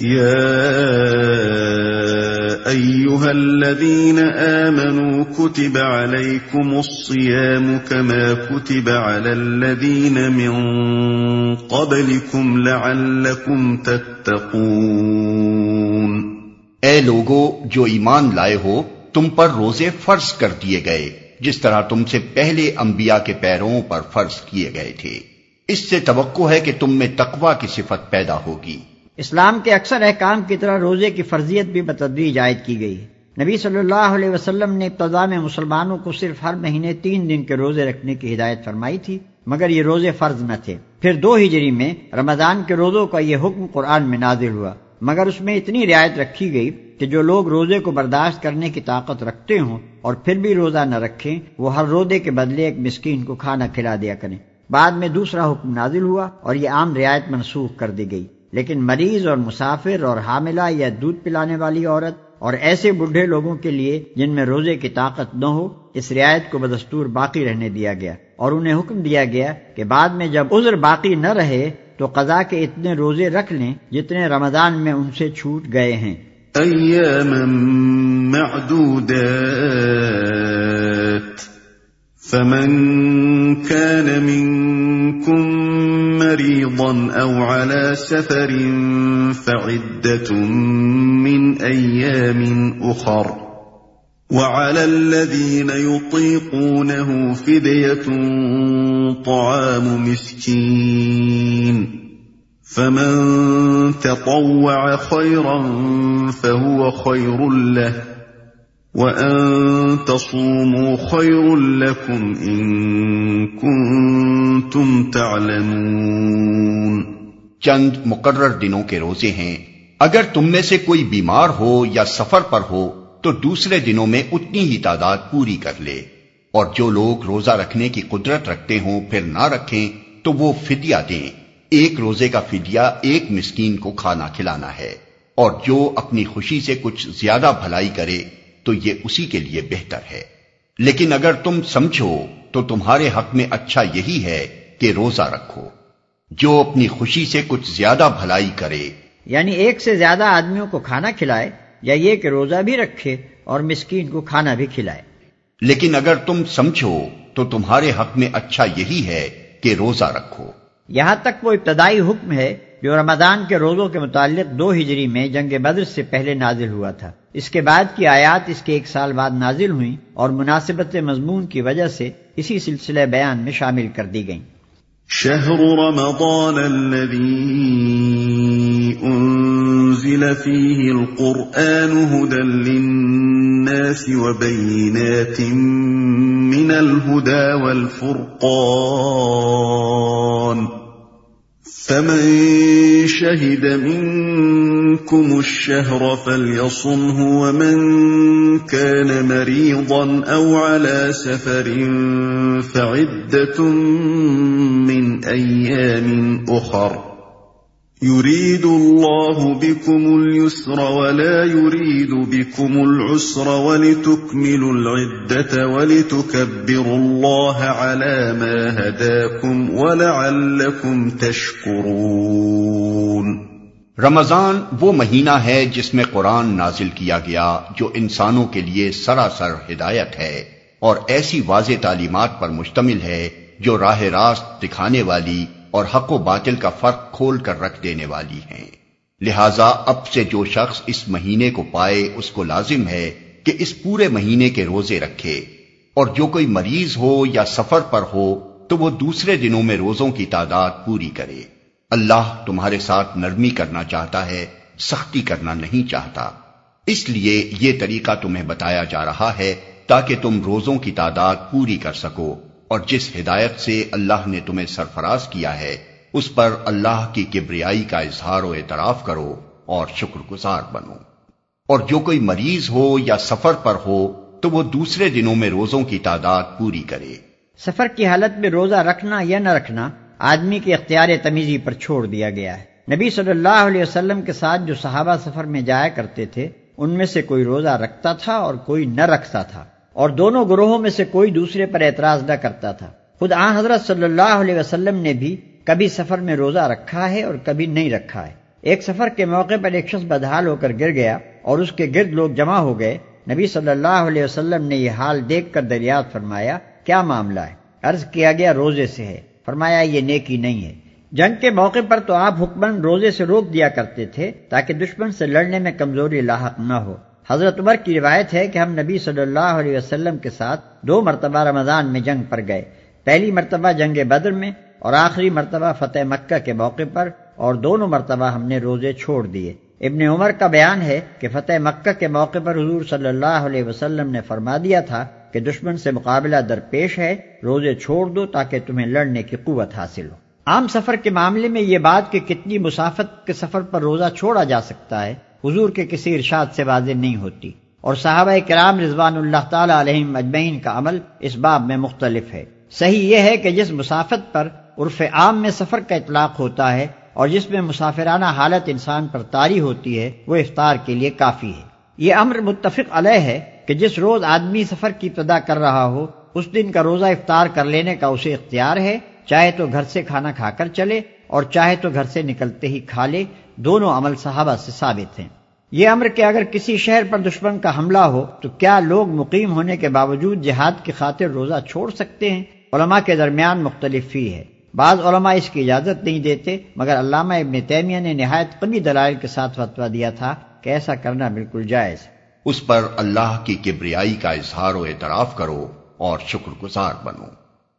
يا أيها الذين آمنوا كتب عليكم الصيام كما كتب على الذين من قبلكم لعلكم تتقون اے لوگو، جو ایمان لائے ہو، تم پر روزے فرض کر دیے گئے، جس طرح تم سے پہلے انبیاء کے پیروں پر فرض کیے گئے تھے۔ اس سے توقع ہے کہ تم میں تقوی کی صفت پیدا ہوگی۔ اسلام کے اکثر احکام کی طرح روزے کی فرضیت بھی بتدریج عائد کی گئی۔ نبی صلی اللہ علیہ وسلم نے ابتدا میں مسلمانوں کو صرف ہر مہینے تین دن کے روزے رکھنے کی ہدایت فرمائی تھی، مگر یہ روزے فرض نہ تھے۔ پھر دو ہجری میں رمضان کے روزوں کا یہ حکم قرآن میں نازل ہوا، مگر اس میں اتنی رعایت رکھی گئی کہ جو لوگ روزے کو برداشت کرنے کی طاقت رکھتے ہوں اور پھر بھی روزہ نہ رکھیں، وہ ہر روزے کے بدلے ایک مسکین کو کھانا کھلا دیا کریں۔ بعد میں دوسرا حکم نازل ہوا اور یہ عام رعایت منسوخ کر دی گئی۔ لیکن مریض اور مسافر اور حاملہ یا دودھ پلانے والی عورت اور ایسے بڈھے لوگوں کے لیے جن میں روزے کی طاقت نہ ہو، اس رعایت کو بدستور باقی رہنے دیا گیا اور انہیں حکم دیا گیا کہ بعد میں جب عذر باقی نہ رہے تو قضا کے اتنے روزے رکھ لیں جتنے رمضان میں ان سے چھوٹ گئے ہیں۔ فمن كان منكم مريضا أو على سفر فعدة من أيام أخر. وعلى الذين يطيقونه فدية طعام مسكين. فمن تطوع خيرا فهو خير له. وَأَن تَصُومُوا خَيْرٌ لَكُمْ إِن كُنتُمْ تَعْلَمُونَ۔ چند مقرر دنوں کے روزے ہیں۔ اگر تم میں سے کوئی بیمار ہو یا سفر پر ہو، تو دوسرے دنوں میں اتنی ہی تعداد پوری کر لے۔ اور جو لوگ روزہ رکھنے کی قدرت رکھتے ہوں، پھر نہ رکھیں، تو وہ فدیہ دیں۔ ایک روزے کا فدیہ ایک مسکین کو کھانا کھلانا ہے۔ اور جو اپنی خوشی سے کچھ زیادہ بھلائی کرے، تو یہ اسی کے لیے بہتر ہے۔ لیکن اگر تم سمجھو، تو تمہارے حق میں اچھا یہی ہے۔ کہ روزہ رکھو۔ جو اپنی خوشی سے کچھ زیادہ بھلائی کرے۔ یعنی ایک سے زیادہ آدمیوں کو کھانا کھلائے یا یہ کہ روزہ بھی رکھے اور مسکین کو کھانا بھی کھلائے۔ لیکن اگر تم سمجھو تو تمہارے حق میں اچھا یہی ہے کہ روزہ رکھو۔ یہاں تک وہ ابتدائی حکم ہے جو رمضان کے روزوں کے متعلق دو ہجری میں جنگ بدر سے پہلے نازل ہوا تھا۔ اس کے بعد کی آیات اس کے ایک سال بعد نازل ہوئیں اور مناسبت مضمون کی وجہ سے اسی سلسلے بیان میں شامل کر دی گئیں۔ شهر رمضان الذي انزل فيه القرآن هدى للناس وبينات من الهدى والفرقان فمن شهد منكم الشهر فليصمه ومن كان مريضا او على سفر فعده من ايام اخر يريد الله بكم اليسر ولا يريد بكم العسر ولتكملوا العدة ولتكبروا الله على ما هداكم ولعلكم تشكرون. رمضان وہ مہینہ ہے جس میں قرآن نازل کیا گیا جو انسانوں کے لیے سراسر ہدایت ہے اور ایسی واضح تعلیمات پر مشتمل ہے جو راہ راست دکھانے والی اور حق و باطل کا فرق کھول کر رکھ دینے والی ہیں۔ لہذا اب سے جو شخص اس مہینے کو پائے اس کو لازم ہے کہ اس پورے مہینے کے روزے رکھے اور جو کوئی مریض ہو یا سفر پر ہو تو وہ دوسرے دنوں میں روزوں کی تعداد پوری کرے۔ اللہ تمہارے ساتھ نرمی کرنا چاہتا ہے، سختی کرنا نہیں چاہتا۔ اس لیے یہ طریقہ تمہیں بتایا جا رہا ہے تاکہ تم روزوں کی تعداد پوری کر سکو۔ اور جس ہدایت سے اللہ نے تمہیں سرفراز کیا ہے، اس پر اللہ کی کبریائی کا اظہار و اعتراف کرو اور شکر گزار بنو۔ اور جو کوئی مریض ہو یا سفر پر ہو، تو وہ دوسرے دنوں میں روزوں کی تعداد پوری کرے۔ سفر کی حالت میں روزہ رکھنا یا نہ رکھنا آدمی کے اختیار تمیزی پر چھوڑ دیا گیا ہے۔ نبی صلی اللہ علیہ وسلم کے ساتھ جو صحابہ سفر میں جایا کرتے تھے، ان میں سے کوئی روزہ رکھتا تھا اور کوئی نہ رکھتا تھا۔ اور دونوں گروہوں میں سے کوئی دوسرے پر اعتراض نہ کرتا تھا۔ خود آن حضرت صلی اللہ علیہ وسلم نے بھی کبھی سفر میں روزہ رکھا ہے اور کبھی نہیں رکھا ہے۔ ایک سفر کے موقع پر ایک شخص بدحال ہو کر گر گیا اور اس کے گرد لوگ جمع ہو گئے۔ نبی صلی اللہ علیہ وسلم نے یہ حال دیکھ کر دریافت فرمایا، کیا معاملہ ہے؟ عرض کیا گیا، روزے سے ہے۔ فرمایا، یہ نیکی نہیں ہے۔ جنگ کے موقع پر تو آپ حکمن روزے سے روک دیا کرتے تھے تاکہ دشمن سے لڑنے میں کمزوری لاحق نہ ہو۔ حضرت عمر کی روایت ہے کہ ہم نبی صلی اللہ علیہ وسلم کے ساتھ دو مرتبہ رمضان میں جنگ پر گئے۔ پہلی مرتبہ جنگ بدر میں اور آخری مرتبہ فتح مکہ کے موقع پر اور دونوں مرتبہ ہم نے روزے چھوڑ دیے۔ ابن عمر کا بیان ہے کہ فتح مکہ کے موقع پر حضور صلی اللہ علیہ وسلم نے فرما دیا تھا کہ دشمن سے مقابلہ درپیش ہے، روزے چھوڑ دو تاکہ تمہیں لڑنے کی قوت حاصل ہو۔ عام سفر کے معاملے میں یہ بات کہ کتنی مسافت کے سفر پر روزہ چھوڑا جا سکتا ہے، حضور کے کسی ارشاد سے واضح نہیں ہوتی۔ اور صحابہ کرام رضوان اللہ تعالی علیہ مجمعین کا عمل اس باب میں مختلف ہے۔ صحیح یہ ہے کہ جس مسافت پر عرف عام میں سفر کا اطلاق ہوتا ہے اور جس میں مسافرانہ حالت انسان پر تاری ہوتی ہے، وہ افطار کے لیے کافی ہے۔ یہ امر متفق علیہ ہے کہ جس روز آدمی سفر کی ابتدا کر رہا ہو، اس دن کا روزہ افطار کر لینے کا اسے اختیار ہے، چاہے تو گھر سے کھانا کھا کر چلے اور چاہے تو گھر سے نکلتے ہی کھا لے، دونوں عمل صحابہ سے ثابت ہیں۔ یہ امر کہ اگر کسی شہر پر دشمن کا حملہ ہو، تو کیا لوگ مقیم ہونے کے باوجود جہاد کی خاطر روزہ چھوڑ سکتے ہیں؟ علماء کے درمیان مختلف فی ہے۔ بعض علماء اس کی اجازت نہیں دیتے، مگر علامہ ابن تیمیہ نے نہایت قمی دلائل کے ساتھ فتوا دیا تھا کہ ایسا کرنا بالکل جائز اس پر اللہ کی کبریائی کا اظہار و اعتراف کرو اور شکر گزار بنو۔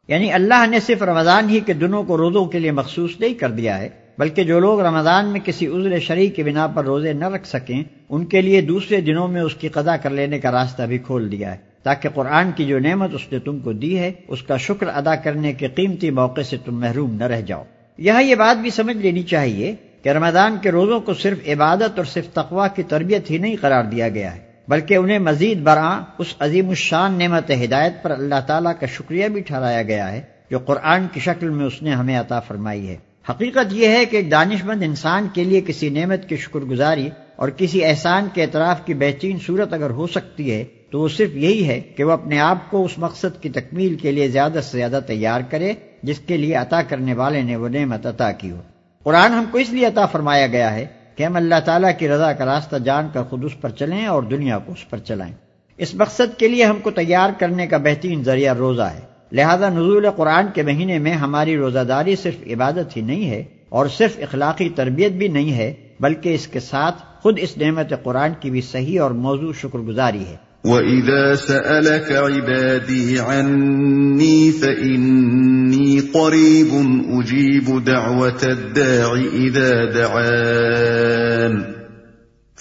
یعنی اللہ نے صرف رمضان ہی کے دنوں کو روزوں کے لیے مخصوص نہیں کر دیا ہے، بلکہ جو لوگ رمضان میں کسی عذر شرعی کے بنا پر روزے نہ رکھ سکیں، ان کے لیے دوسرے دنوں میں اس کی قضا کر لینے کا راستہ بھی کھول دیا ہے، تاکہ قرآن کی جو نعمت اس نے تم کو دی ہے، اس کا شکر ادا کرنے کے قیمتی موقع سے تم محروم نہ رہ جاؤ۔ یہاں یہ بات بھی سمجھ لینی چاہیے کہ رمضان کے روزوں کو صرف عبادت اور صرف تقوا کی تربیت ہی نہیں قرار دیا گیا ہے۔ بلکہ انہیں مزید برآں اس عظیم الشان نعمت ہدایت پر اللہ تعالیٰ کا شکریہ بھی ٹھہرایا گیا ہے، جو قرآن کی شکل میں اس نے ہمیں عطا فرمائی ہے۔ حقیقت یہ ہے کہ ایک دانش مند انسان کے لیے کسی نعمت کی شکر گزاری اور کسی احسان کے اعتراف کی بہترین صورت اگر ہو سکتی ہے، تو وہ صرف یہی ہے کہ وہ اپنے آپ کو اس مقصد کی تکمیل کے لیے زیادہ سے زیادہ تیار کرے، جس کے لیے عطا کرنے والے نے وہ نعمت عطا کی ہو۔ قرآن ہم کو اس لیے عطا فرمایا گیا ہے کہ ہم اللہ تعالیٰ کی رضا کا راستہ جان کر خود اس پر چلیں اور دنیا کو اس پر چلائیں۔ اس مقصد کے لیے ہم کو تیار کرنے کا بہترین ذریعہ روزہ ہے۔ لہذا نزول قرآن کے مہینے میں ہماری روزہ داری صرف عبادت ہی نہیں ہے اور صرف اخلاقی تربیت بھی نہیں ہے، بلکہ اس کے ساتھ خود اس نعمت قرآن کی بھی صحیح اور موضوع شکر گزاری ہے۔ وَإِذَا سَأَلَكَ عِبَادِي عَنِّي فَإِنِّي قَرِيبٌ أُجِيبُ دَعْوَةَ الدَّاعِ إِذَا دَعَانِ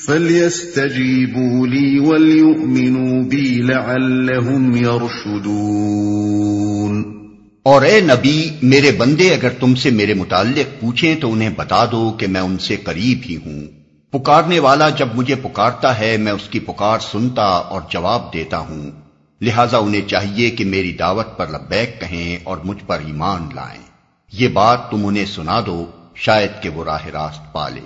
فَلْيَسْتَجِيبُوا لِي وَلْيُؤْمِنُوا بِي لَعَلَّهُمْ يَرْشُدُونَ اور اے نبی، میرے بندے، اگر تم سے میرے متعلق پوچھیں تو انہیں بتا دو کہ میں ان سے قریب ہی ہوں۔ پکارنے والا جب مجھے پکارتا ہے، میں اس کی پکار سنتا اور جواب دیتا ہوں۔ لہذا انہیں چاہیے کہ میری دعوت پر لبیک کہیں اور مجھ پر ایمان لائیں۔ یہ بات تم انہیں سنا دو، شاید کہ وہ راہ راست پالے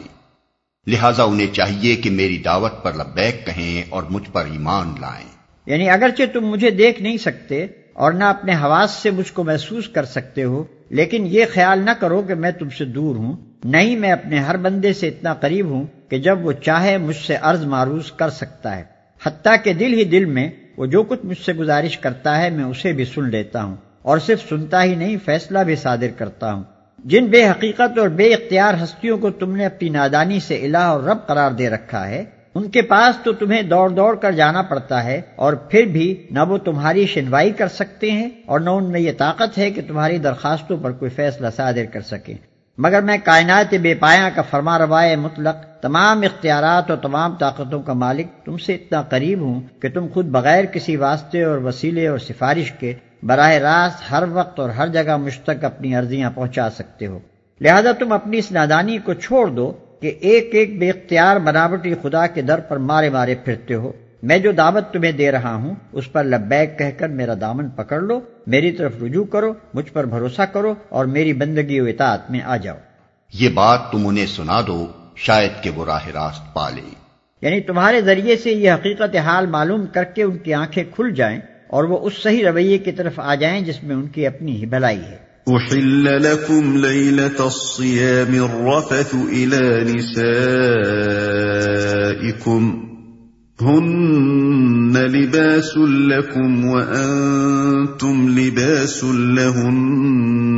لہذا انہیں چاہیے کہ میری دعوت پر لبیک کہیں اور مجھ پر ایمان لائیں۔ یعنی اگرچہ تم مجھے دیکھ نہیں سکتے اور نہ اپنے حواس سے مجھ کو محسوس کر سکتے ہو، لیکن یہ خیال نہ کرو کہ میں تم سے دور ہوں۔ نہیں، میں اپنے ہر بندے سے اتنا قریب ہوں کہ جب وہ چاہے مجھ سے عرض معروض کر سکتا ہے، حتیٰ کہ دل ہی دل میں وہ جو کچھ مجھ سے گزارش کرتا ہے میں اسے بھی سن لیتا ہوں، اور صرف سنتا ہی نہیں، فیصلہ بھی صادر کرتا ہوں۔ جن بے حقیقت اور بے اختیار ہستیوں کو تم نے اپنی نادانی سے الہ اور رب قرار دے رکھا ہے، ان کے پاس تو تمہیں دوڑ دوڑ کر جانا پڑتا ہے، اور پھر بھی نہ وہ تمہاری شنوائی کر سکتے ہیں، اور نہ ان میں یہ طاقت ہے کہ تمہاری درخواستوں پر کوئی فیصلہ صادر کر سکیں۔ مگر میں کائنات بے پایا کا فرما روائے مطلق تمام اختیارات اور تمام طاقتوں کا مالک، تم سے اتنا قریب ہوں کہ تم خود بغیر کسی واسطے اور وسیلے اور سفارش کے براہ راست ہر وقت اور ہر جگہ مشتق اپنی عرضیاں پہنچا سکتے ہو۔ لہذا تم اپنی اس نادانی کو چھوڑ دو کہ ایک ایک بے اختیار بناوٹی خدا کے در پر مارے مارے پھرتے ہو۔ میں جو دعوت تمہیں دے رہا ہوں، اس پر لبیک کہہ کر میرا دامن پکڑ لو، میری طرف رجوع کرو، مجھ پر بھروسہ کرو اور میری بندگی و اطاعت میں آ جاؤ۔ یہ بات تم انہیں سنا دو شاید کہ وہ راہ راست پالے یعنی تمہارے ذریعے سے یہ حقیقت حال معلوم کر کے ان کی آنکھیں کھل جائیں اور وہ اس صحیح رویے کی طرف آ جائیں جس میں ان کی اپنی ہی بھلائی ہے۔ أحل لكم ليلة الصيام الرفث إلى نسائكم هن لباس لكم وأنتم لباس لهن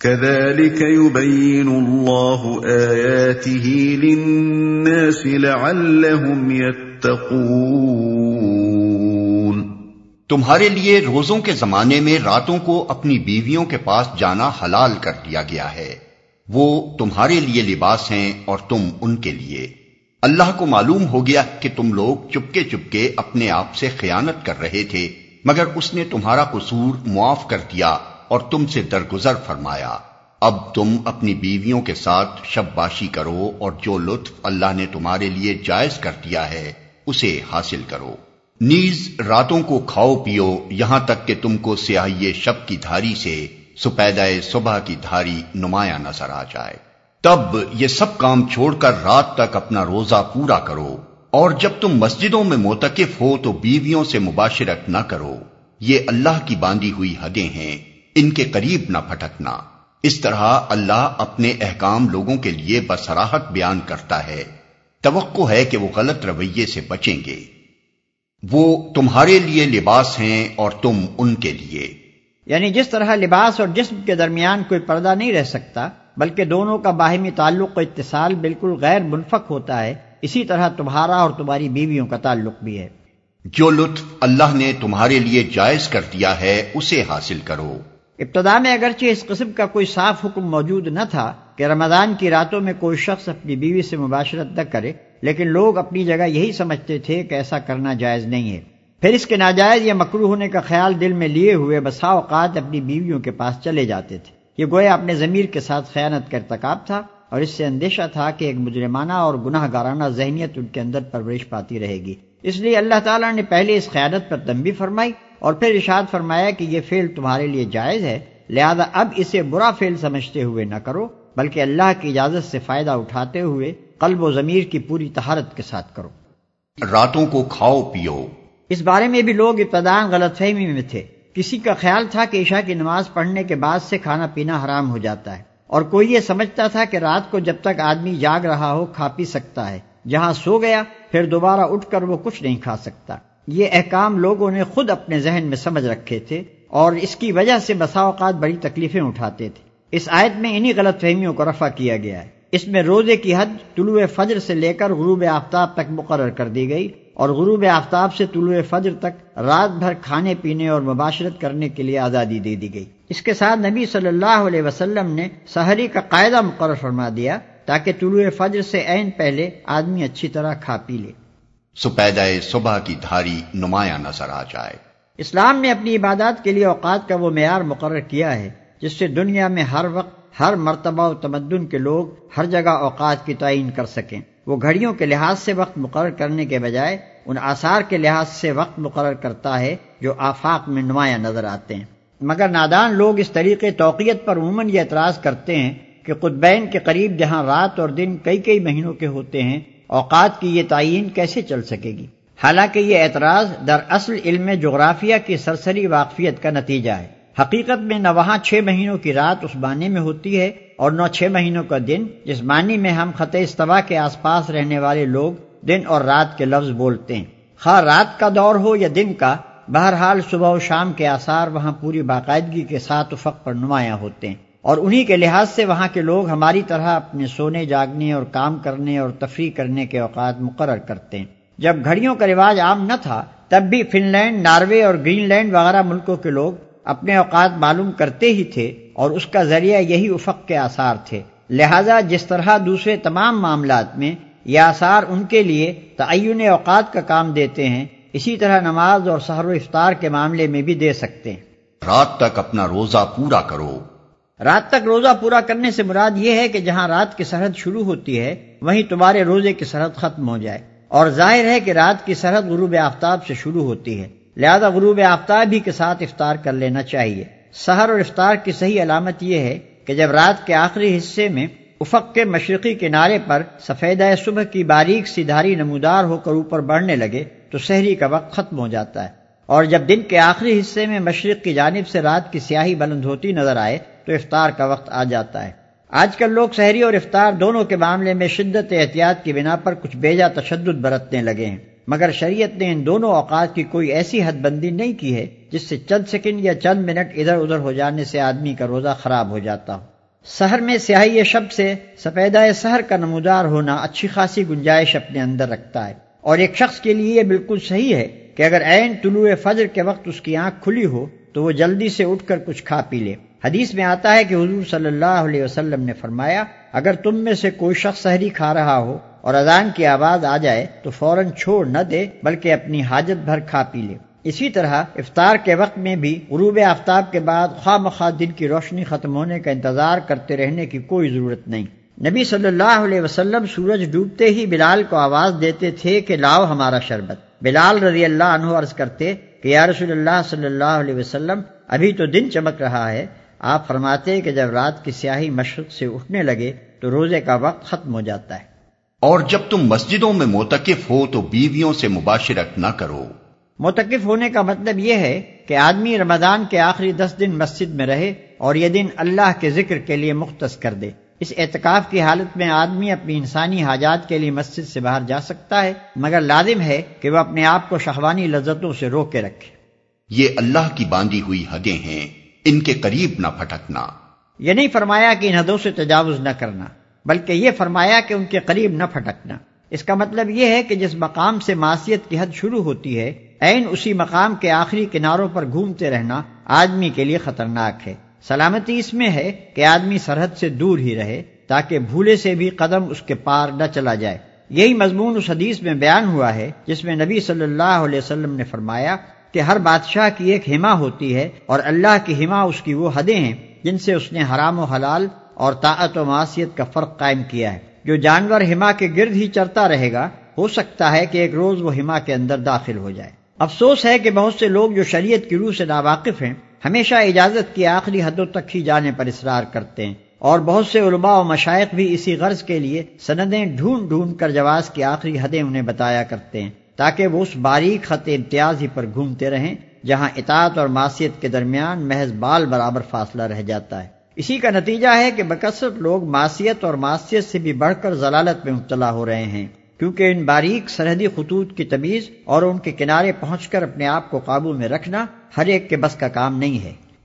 كذلك يبين الله آياته للناس لعلهم يتقون. تمہارے لیے روزوں کے زمانے میں راتوں کو اپنی بیویوں کے پاس جانا حلال کر دیا گیا ہے۔ وہ تمہارے لیے لباس ہیں اور تم ان کے لیے۔ اللہ کو معلوم ہو گیا کہ تم لوگ چپکے چپکے اپنے آپ سے خیانت کر رہے تھے، مگر اس نے تمہارا قصور معاف کر دیا۔ اور تم سے درگزر فرمایا، اب تم اپنی بیویوں کے ساتھ شب باشی کرو اور جو لطف اللہ نے تمہارے لیے جائز کر دیا ہے، اسے حاصل کرو۔ نیز راتوں کو کھاؤ پیو، یہاں تک کہ تم کو سیاہی شب کی دھاری سے سپیدہ صبح کی دھاری نمایاں نظر آ جائے۔ تب یہ سب کام چھوڑ کر رات تک اپنا روزہ پورا کرو۔ اور جب تم مسجدوں میں موتقف ہو تو بیویوں سے مباشرت نہ کرو۔ یہ اللہ کی باندھی ہوئی حدیں ہیں۔ ان کے قریب نہ پھٹکنا اس طرح اللہ اپنے احکام لوگوں کے لیے بسراہت بیان کرتا ہے۔ توقع ہے کہ وہ غلط رویے سے بچیں گے۔ وہ تمہارے لیے لباس ہیں اور تم ان کے لیے۔ یعنی جس طرح لباس اور جسم کے درمیان کوئی پردہ نہیں رہ سکتا بلکہ دونوں کا باہمی تعلق و اتصال بالکل غیر منفق ہوتا ہے اسی طرح تمہارا اور تمہاری بیویوں کا تعلق بھی ہے۔ جو لطف اللہ نے تمہارے لیے جائز کر دیا ہے اسے حاصل کرو۔ ابتدا میں اگرچہ اس قسم کا کوئی صاف حکم موجود نہ تھا کہ رمضان کی راتوں میں کوئی شخص اپنی بیوی سے مباشرت نہ کرے، لیکن لوگ اپنی جگہ یہی سمجھتے تھے کہ ایسا کرنا جائز نہیں ہے۔ پھر اس کے ناجائز یا مکرو ہونے کا خیال دل میں لیے ہوئے بسا اوقات اپنی بیویوں کے پاس چلے جاتے تھے۔ یہ گویا اپنے ضمیر کے ساتھ خیانت کا ارتکاب تھا اور اس سے اندیشہ تھا کہ ایک مجرمانہ اور گناہ گارانہ ذہنیت ان کے اندر پرورش پاتی رہے گی۔ اس لیے اللہ تعالیٰ نے پہلے اس خیانت پر تنبی فرمائی اور پھر ارشاد فرمایا کہ یہ فعل تمہارے لیے جائز ہے لہذا اب اسے برا فعل سمجھتے ہوئے نہ کرو بلکہ اللہ کی اجازت سے فائدہ اٹھاتے ہوئے قلب و ضمیر کی پوری تہارت کے ساتھ کرو۔ راتوں کو کھاؤ پیو۔ اس بارے میں بھی لوگ ابتدان غلط فہمی میں تھے۔ کسی کا خیال تھا کہ عشاء کی نماز پڑھنے کے بعد سے کھانا پینا حرام ہو جاتا ہے اور کوئی یہ سمجھتا تھا کہ رات کو جب تک آدمی جاگ رہا ہو کھا پی سکتا ہے۔ جہاں سو گیا پھر دوبارہ اٹھ کر وہ کچھ نہیں کھا سکتا۔ یہ احکام لوگوں نے خود اپنے ذہن میں سمجھ رکھے تھے اور اس کی وجہ سے بسا اوقات بڑی تکلیفیں اٹھاتے تھے۔ اس آیت میں انہی غلط فہمیوں کو رفع کیا گیا ہے۔ اس میں روزے کی حد طلوع فجر سے لے کر غروب آفتاب تک مقرر کر دی گئی اور غروب آفتاب سے طلوع فجر تک رات بھر کھانے پینے اور مباشرت کرنے کے لیے آزادی دے دی گئی۔ اس کے ساتھ نبی صلی اللہ علیہ وسلم نے سحری کا قاعدہ مقرر فرما دیا تاکہ طلوع فجر سے عین پہلے آدمی اچھی طرح کھا پی لے۔ سپیدہ صبح کی دھاری نمایاں نظر آ جائے۔ اسلام نے اپنی عبادات کے لیے اوقات کا وہ معیار مقرر کیا ہے، جس سے دنیا میں ہر وقت، ہر مرتبہ و تمدن کے لوگ ہر جگہ اوقات کی تعین کر سکیں۔ وہ گھڑیوں کے لحاظ سے وقت مقرر کرنے کے بجائے ان آثار کے لحاظ سے وقت مقرر کرتا ہے جو آفاق میں نمایاں نظر آتے ہیں۔ مگر نادان لوگ اس طریقے توقیت پر عموماً یہ اعتراض کرتے ہیں کہ قطبین کے قریب جہاں رات اور دن کئی کئی مہینوں کے ہوتے ہیں اوقات کی یہ تعین کیسے چل سکے گی؟ حالانکہ یہ اعتراض در اصل علم جغرافیہ کی سرسری واقفیت کا نتیجہ ہے۔ حقیقت میں نہ وہاں چھ مہینوں کی رات اس معنی میں ہوتی ہے اور نہ چھ مہینوں کا دن جس معنی میں ہم خط استوا کے آس پاس رہنے والے لوگ دن اور رات کے لفظ بولتے ہیں۔ خواہ رات کا دور ہو یا دن کا، بہرحال صبح و شام کے آثار وہاں پوری باقاعدگی کے ساتھ افق پر نمایاں ہوتے ہیں۔ اور انہی کے لحاظ سے وہاں کے لوگ ہماری طرح اپنے سونے، جاگنے اور کام کرنے اور تفریح کرنے کے اوقات مقرر کرتے ہیں۔ جب گھڑیوں کا رواج عام نہ تھا، تب بھی فن لینڈ ناروے اور گرین لینڈ وغیرہ ملکوں کے لوگ اپنے اوقات معلوم کرتے ہی تھے اور اس کا ذریعہ یہی افق کے آثار تھے۔ لہذا جس طرح دوسرے تمام معاملات میں یہ آثار ان کے لیے تعین اوقات کا کام دیتے ہیں، اسی طرح نماز اور سحر و افطار کے معاملے میں بھی دے سکتے ہیں۔ رات تک اپنا روزہ پورا کرو۔ رات تک روزہ پورا کرنے سے مراد یہ ہے کہ جہاں رات کی سرحد شروع ہوتی ہے، وہیں تمہارے روزے کی سرحد ختم ہو جائے۔ اور ظاہر ہے کہ رات کی سرحد غروب آفتاب سے شروع ہوتی ہے۔ لہذا غروب آفتاب ہی کے ساتھ افطار کر لینا چاہیے۔ سحر اور افطار کی صحیح علامت یہ ہے کہ جب رات کے آخری حصے میں افق کے مشرقی کنارے پر سفید صبح کی باریک سی دھاری نمودار ہو کر اوپر بڑھنے لگے، تو شہری کا وقت ختم ہو جاتا ہے۔ اور جب دن کے آخری حصے میں مشرق کی جانب سے رات کی سیاہی بلند ہوتی نظر آئے تو افطار کا وقت آ جاتا ہے۔ آج کل لوگ شہری اور افطار دونوں کے معاملے میں شدت احتیاط کی بنا پر کچھ بیجا تشدد برتنے لگے ہیں۔ مگر شریعت نے ان دونوں اوقات کی کوئی ایسی حد بندی نہیں کی ہے جس سے چند سیکنڈ یا چند منٹ ادھر ادھر ہو جانے سے آدمی کا روزہ خراب ہو جاتا ہو۔ سحر میں سیاہی شب سے سفیدہ سحر کا نمودار ہونا اچھی خاصی گنجائش اپنے اندر رکھتا ہے۔ اور ایک شخص کے لیے یہ بالکل صحیح ہے کہ اگر عین طلوع فجر کے وقت اس کی آنکھ کھلی ہو تو وہ جلدی سے اٹھ کر کچھ کھا پی لے۔ حدیث میں آتا ہے کہ حضور صلی اللہ علیہ وسلم نے فرمایا، اگر تم میں سے کوئی شخص سحری کھا رہا ہو اور اذان کی آواز آ جائے، تو فوراً چھوڑ نہ دے، بلکہ اپنی حاجت بھر کھا پی لے۔ اسی طرح افطار کے وقت میں بھی غروب آفتاب کے بعد خواہ مخواہ دن کی روشنی ختم ہونے کا انتظار کرتے رہنے کی کوئی ضرورت نہیں۔ نبی صلی اللہ علیہ وسلم سورج ڈوبتے ہی بلال کو آواز دیتے تھے کہ لاؤ ہمارا شربت۔ بلال رضی اللہ عنہ عرض کرتے کہ یا رسول اللہ صلی اللہ علیہ وسلم، ابھی تو دن چمک رہا ہے آپ فرماتے کہ جب رات کی سیاہی مشرق سے اٹھنے لگے تو روزے کا وقت ختم ہو جاتا ہے۔ اور جب تم مسجدوں میں موتقف ہو تو بیویوں سے مباشرت نہ کرو۔ متقف ہونے کا مطلب یہ ہے کہ آدمی رمضان کے آخری دس دن مسجد میں رہے اور یہ دن اللہ کے ذکر کے لیے مختص کر دے۔ اس اعتکاف کی حالت میں آدمی اپنی انسانی حاجات کے لیے مسجد سے باہر جا سکتا ہے مگر لازم ہے کہ وہ اپنے آپ کو شہوانی لذتوں سے رو کے رکھے۔ یہ اللہ کی باندھی ہوئی حدیں ہیں۔ ان کے قریب نہ پھٹکنا یہ نہیں فرمایا کہ ان حدوں سے تجاوز نہ کرنا، بلکہ یہ فرمایا کہ ان کے قریب نہ پھٹکنا اس کا مطلب یہ ہے کہ جس مقام سے معاشیت کی حد شروع ہوتی ہے، عین اسی مقام کے آخری کناروں پر گھومتے رہنا آدمی کے لیے خطرناک ہے۔ سلامتی اس میں ہے کہ آدمی سرحد سے دور ہی رہے، تاکہ بھولے سے بھی قدم اس کے پار نہ چلا جائے۔ یہی مضمون اس حدیث میں بیان ہوا ہے، جس میں نبی صلی اللہ علیہ وسلم نے فرمایا کہ ہر بادشاہ کی ایک ہما ہوتی ہے اور اللہ کی ہما اس کی وہ حدیں ہیں جن سے اس نے حرام و حلال اور طاعت و معاشیت کا فرق قائم کیا ہے۔ جو جانور ہما کے گرد ہی چرتا رہے گا، ہو سکتا ہے کہ ایک روز وہ ہما کے اندر داخل ہو جائے۔ افسوس ہے کہ بہت سے لوگ جو شریعت کی روح سے ناواقف ہیں، ہمیشہ اجازت کی آخری حدوں تک ہی جانے پر اصرار کرتے ہیں۔ اور بہت سے علماء و مشائق بھی اسی غرض کے لیے سندیں ڈھونڈ ڈھونڈ کر جواز کی آخری حدیں انہیں بتایا کرتے ہیں۔ تاکہ وہ اس باریک خط امتیاز ہی پر گھومتے رہیں، جہاں اطاعت اور معاشیت کے درمیان محض بال برابر فاصلہ رہ جاتا ہے۔ اسی کا نتیجہ ہے کہ بکثرت لوگ معاشیت اور معاشیت سے بھی بڑھ کر ضلالت میں مبتلا ہو رہے ہیں، کیونکہ ان باریک سرحدی خطوط کی تمیز اور ان کے کنارے پہنچ کر اپنے آپ کو قابو میں رکھنا ہر ایک کے بس کا کام نہیں ہے۔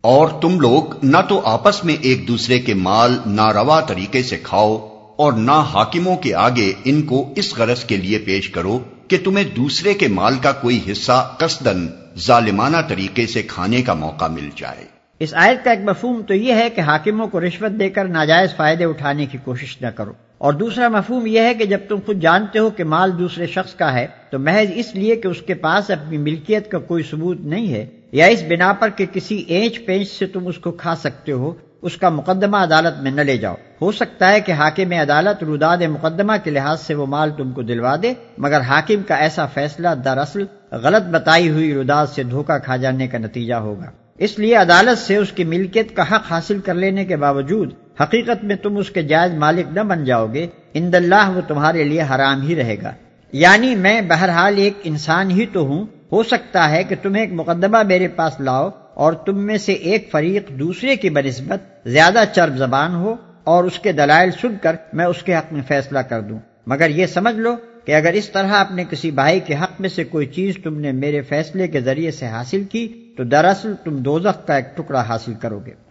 اور تم لوگ نہ تو آپس میں ایک دوسرے کے مال ناروا طریقے سے کھاؤ اور نہ حاکموں کے آگے ان کو اس غرض کے لیے پیش کرو کہ تمہیں دوسرے کے مال کا کوئی حصہ قصدن ظالمانہ طریقے سے کھانے کا موقع مل جائے۔ اس آیت کا ایک مفہوم تو یہ ہے کہ حاکموں کو رشوت دے کر ناجائز فائدے اٹھانے کی کوشش نہ کرو۔ اور دوسرا مفہوم یہ ہے کہ جب تم خود جانتے ہو کہ مال دوسرے شخص کا ہے تو محض اس لیے کہ اس کے پاس اپنی ملکیت کا کوئی ثبوت نہیں ہے۔ یا اس بنا پر کہ کسی اینچ پینچ سے تم اس کو کھا سکتے ہو، اس کا مقدمہ عدالت میں نہ لے جاؤ۔ ہو سکتا ہے کہ حاکم عدالت روداد مقدمہ کے لحاظ سے وہ مال تم کو دلوا دے، مگر حاکم کا ایسا فیصلہ دراصل غلط بتائی ہوئی روداد سے دھوکہ کھا جانے کا نتیجہ ہوگا۔ اس لیے عدالت سے اس کی ملکیت کا حق حاصل کر لینے کے باوجود حقیقت میں تم اس کے جائز مالک نہ بن جاؤ گے اند اللہ وہ تمہارے لیے حرام ہی رہے گا۔ یعنی میں بہرحال ایک انسان ہی تو ہوں ہو سکتا ہے کہ تمہیں ایک مقدمہ میرے پاس لاؤ اور تم میں سے ایک فریق دوسرے کی بنسبت زیادہ چرب زبان ہو اور اس کے دلائل سن کر میں اس کے حق میں فیصلہ کر دوں۔ مگر یہ سمجھ لو کہ اگر اس طرح اپنے کسی بھائی کے حق میں سے کوئی چیز تم نے میرے فیصلے کے ذریعے سے حاصل کی، تو دراصل تم دوزخ کا ایک ٹکڑا حاصل کرو گے۔